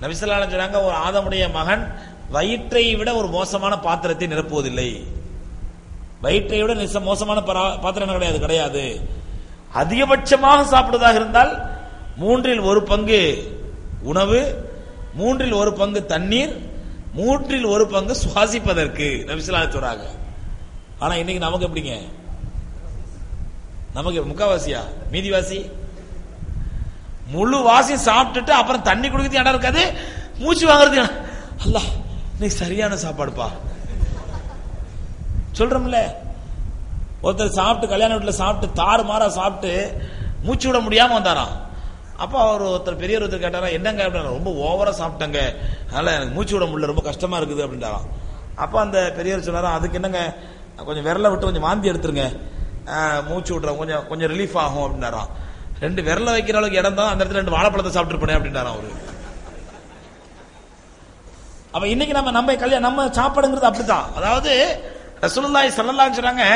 நபிசல்லான சொன்னாங்க ஒரு ஆதமுடைய மகன் வயிற்றை விட ஒரு மோசமான பாத்திரத்தை நிரப்புவதில்லை. வயிற்றை விட நிச மோசமான பரா- பாத்திரம் என்ன கிடையாது கிடையாது. அதிகபட்சமாக சாப்பிடுவதாக இருந்தால் மூன்றில் ஒரு பங்கு உணவு மூன்றில் ஒரு பங்கு தண்ணீர் மூன்றில் ஒரு பங்கு சுவாசிப்பதற்கு நபிசுல்லா சொல்றாங்க ஆனா இன்னைக்கு நமக்கு எப்படிங்க? நமக்கு முக்காவாசியா? மீதிவாசி? முழு வாசி சாப்பிட்டுட்டு அப்புறம் தண்ணி குடிக்கிறது இடம் இருக்காது. மூச்சு வாங்குறது அல்ல நீ சரியான சாப்பாடுப்பா. சொல்றோம்ல ஒருத்தர் சாப்பிட்டு கல்யாண வீட்டில் சாப்பிட்டு தாறு மாறா சாப்பிட்டு மூச்சு விட முடியாம வந்தாராம். அப்போ அவர் ஒருத்தர் பெரியவர் ஒருத்தர் கேட்டாரா என்னங்க அப்படின்னா ரொம்ப ஓவரா சாப்பிட்டங்க. அதனால எனக்கு மூச்சு விட முடியல ரொம்ப கஷ்டமா இருக்குது அப்படின்றாராம். அப்போ அந்த பெரியவர் சொன்னாராம் அதுக்கு என்னங்க கொஞ்சம் விரல விட்டு கொஞ்சம் வாந்தி எடுத்துருங்க. மூச்சு விடுறோம் கொஞ்சம் கொஞ்சம் ரிலீஃப் ஆகும் அப்படின்னாராம் ரெண்டு விரல வைக்கிற அளவுக்கு இடம் தான் அந்த இடத்துல ரெண்டு வாழைப்பழத்தை சாப்பிட்டு அப்படின்றாராம் அவரு. அப்ப இன்னைக்கு நம்ம நம்ம கல்யாணம் நம்ம சாப்பாடுங்கிறது அப்படித்தான். அதாவது ரசூலுல்லாஹி சொல்லலாம் அலைஹி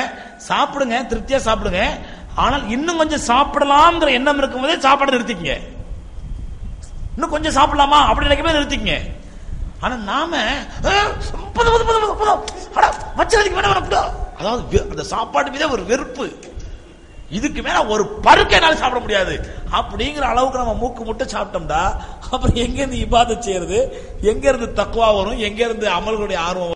சாப்பிடுங்க திருப்தியா சாப்பிடுங்க. ஆனால் இன்னும் கொஞ்சம் சாப்பிடலாம்ங்கிற எண்ணம் இருக்கும்போதே சாப்பாடு நிறுத்திக்கங்க. இன்னும் கொஞ்சம் சாப்பிடலாமா? அப்படி நினைக்கவே நிறுத்திக்கங்க. ஆனா நாம அதாவது அந்த சாப்பாடு மீதே ஒரு வெறுப்பு. இதுக்கு மேல ஒரு பருக்கை என்னால் சாப்பிட முடியாது. அப்படிங்கிற அளவுக்கு நம்ம மூக்கு முட்டை சாப்பிட்டோம்டா அப்புறம் எங்க இருந்து இபாதத் செய்யறது? எங்க இருந்து தக்குவா வரும்? எங்க இருந்து அமல்களுடைய ஆர்வம்